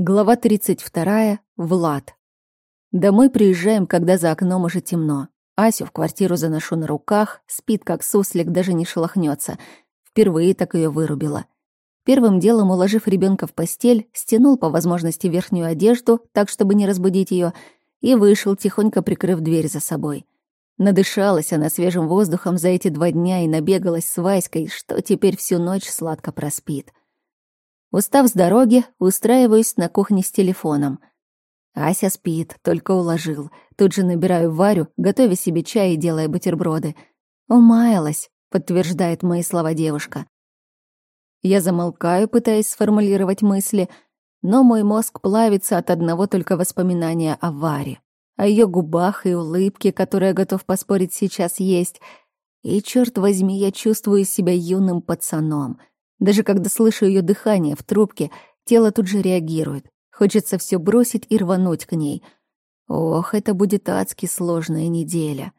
Глава 32. Влад. Домой приезжаем, когда за окном уже темно. Асю в квартиру заношу на руках, спит как суслик, даже не шелохнется. Впервые так ее вырубила. Первым делом, уложив ребенка в постель, стянул по возможности верхнюю одежду, так, чтобы не разбудить ее, и вышел, тихонько прикрыв дверь за собой. Надышалась она свежим воздухом за эти два дня и набегалась с Васькой, что теперь всю ночь сладко проспит. Устав с дороги, устраиваюсь на кухне с телефоном. Ася спит, только уложил. Тут же набираю Варю, готовя себе чай и делая бутерброды. «Умаялась», — подтверждает мои слова девушка. Я замолкаю, пытаясь сформулировать мысли, но мой мозг плавится от одного только воспоминания о Варе, о ее губах и улыбке, которая готов поспорить сейчас есть. И, черт возьми, я чувствую себя юным пацаном — даже когда слышу ее дыхание в трубке, тело тут же реагирует. Хочется все бросить и рвануть к ней. Ох, это будет адски сложная неделя.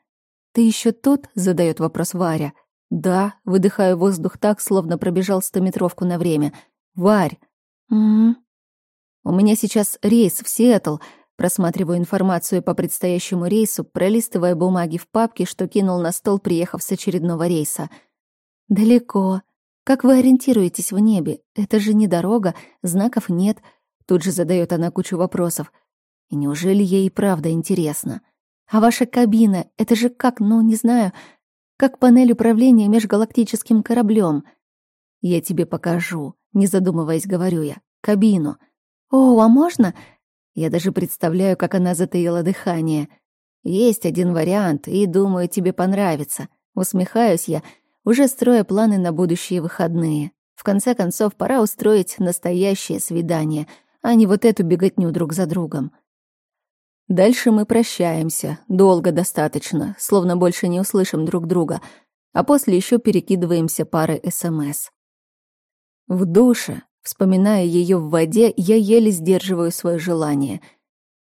«Ты еще тут?» — задает вопрос Варя. «Да», — выдыхаю воздух так, словно пробежал стометровку на время. «Варь!» «М-м-м». «У меня сейчас рейс в Сиэтл», Просматриваю информацию по предстоящему рейсу, пролистывая бумаги в папке, что кинул на стол, приехав с очередного рейса. «Далеко», как вы ориентируетесь в небе? Это же не дорога, знаков нет. Тут же задает она кучу вопросов. И неужели ей и правда интересно? А ваша кабина, это же как, ну, не знаю, как панель управления межгалактическим кораблем. Я тебе покажу, не задумываясь, говорю я. Кабину. О, а можно? Я даже представляю, как она затаила дыхание. Есть один вариант, и думаю, тебе понравится. Усмехаюсь я, уже строя планы на будущие выходные. В конце концов, пора устроить настоящее свидание, а не вот эту беготню друг за другом. Дальше мы прощаемся, долго достаточно, словно больше не услышим друг друга, а после еще перекидываемся парой СМС. В душе, вспоминая ее в воде, я еле сдерживаю свое желание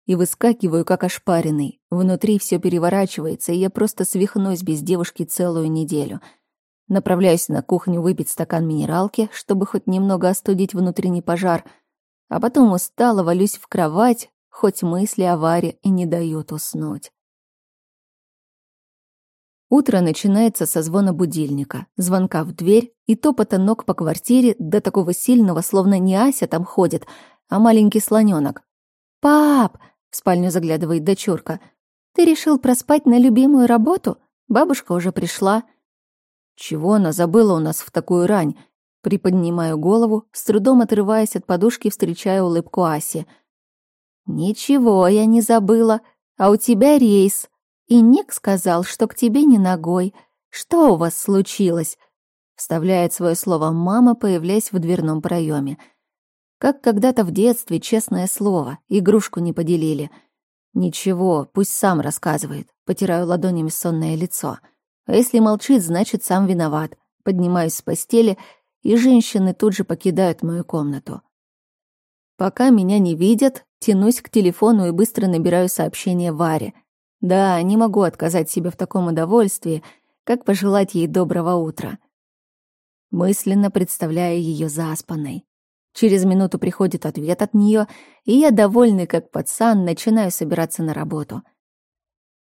и выскакиваю, как ошпаренный. Внутри все переворачивается, и я просто свихнусь без девушки целую неделю — Направляюсь на кухню выпить стакан минералки, чтобы хоть немного остудить внутренний пожар, а потом устало валюсь в кровать, хоть мысли о Варе и не дают уснуть. Утро начинается со звона будильника, звонка в дверь и топота ног по квартире до такого сильного, словно не Ася там ходит, а маленький слонёнок. «Пап!» — в спальню заглядывает дочурка. «Ты решил проспать на любимую работу? Бабушка уже пришла». Чего она забыла у нас в такую рань? Приподнимаю голову, с трудом отрываясь от подушки, встречая улыбку Аси. «Ничего я не забыла, а у тебя рейс. И Ник сказал, что к тебе не ногой. Что у вас случилось?» Вставляет свое слово мама, появляясь в дверном проеме. Как когда-то в детстве, честное слово, игрушку не поделили. «Ничего, пусть сам рассказывает», — потираю ладонями сонное лицо. А если молчит, значит, сам виноват. Поднимаюсь с постели, и женщины тут же покидают мою комнату. Пока меня не видят, тянусь к телефону и быстро набираю сообщение Варе. Да, не могу отказать себе в таком удовольствии, как пожелать ей доброго утра. Мысленно представляя ее заспанной. Через минуту приходит ответ от нее, и я, довольный как пацан, начинаю собираться на работу.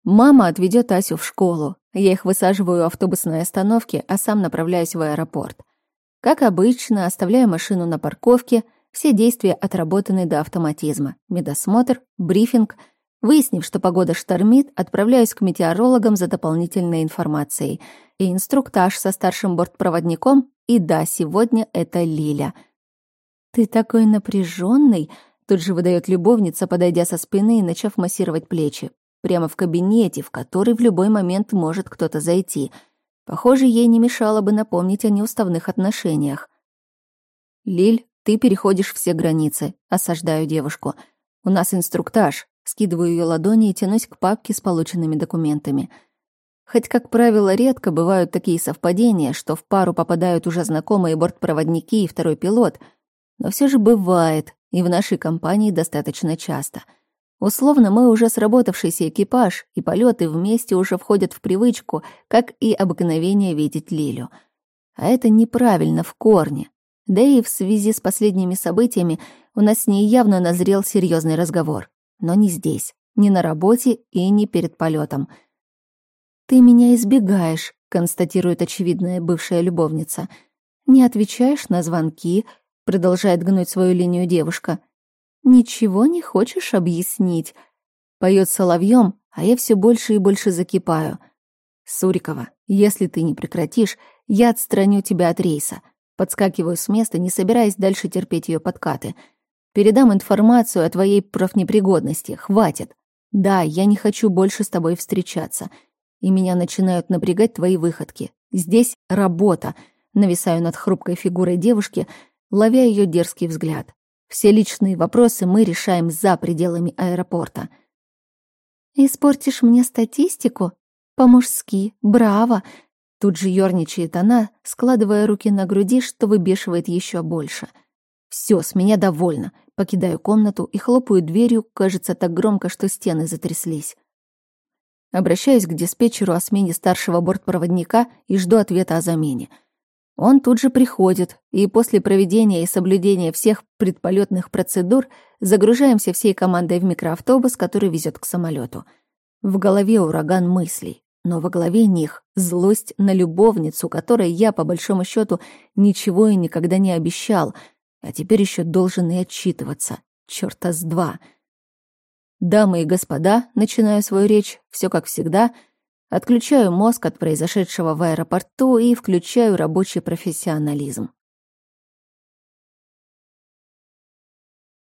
Мама отведет Асю в школу. Я их высаживаю у автобусной остановки, а сам направляюсь в аэропорт. Как обычно, оставляю машину на парковке, все действия отработаны до автоматизма. Медосмотр, брифинг. Выяснив, что погода штормит, отправляюсь к метеорологам за дополнительной информацией. И инструктаж со старшим бортпроводником. И да, сегодня это Лиля. «Ты такой напряженный, тут же выдает любовница, подойдя со спины и начав массировать плечи прямо в кабинете, в который в любой момент может кто-то зайти. Похоже, ей не мешало бы напомнить о неуставных отношениях. «Лиль, ты переходишь все границы», — осаждаю девушку. «У нас инструктаж». Скидываю ее ладони и тянусь к папке с полученными документами. Хоть, как правило, редко бывают такие совпадения, что в пару попадают уже знакомые бортпроводники и второй пилот, но все же бывает, и в нашей компании достаточно часто — Условно, мы уже сработавшийся экипаж, и полеты вместе уже входят в привычку, как и обыкновение видеть Лилю. А это неправильно в корне. Да и в связи с последними событиями у нас с ней явно назрел серьезный разговор. Но не здесь, не на работе и не перед полетом. «Ты меня избегаешь», — констатирует очевидная бывшая любовница. «Не отвечаешь на звонки», — продолжает гнуть свою линию девушка. «Ничего не хочешь объяснить?» Поет соловьем, а я все больше и больше закипаю. «Сурикова, если ты не прекратишь, я отстраню тебя от рейса. Подскакиваю с места, не собираясь дальше терпеть ее подкаты. Передам информацию о твоей профнепригодности. Хватит. Да, я не хочу больше с тобой встречаться. И меня начинают напрягать твои выходки. Здесь работа. Нависаю над хрупкой фигурой девушки, ловя ее дерзкий взгляд. Все личные вопросы мы решаем за пределами аэропорта. «Испортишь мне статистику? По-мужски. Браво!» Тут же ёрничает она, складывая руки на груди, что выбешивает еще больше. Все, с меня довольно. Покидаю комнату и хлопаю дверью, кажется, так громко, что стены затряслись. Обращаюсь к диспетчеру о смене старшего бортпроводника и жду ответа о замене. Он тут же приходит, и после проведения и соблюдения всех предполетных процедур загружаемся всей командой в микроавтобус, который везет к самолету. В голове ураган мыслей но во главе них злость на любовницу, которой я, по большому счету, ничего и никогда не обещал, а теперь еще должен и отчитываться. Чёрта с два. Дамы и господа, начинаю свою речь, все как всегда, отключаю мозг от произошедшего в аэропорту и включаю рабочий профессионализм.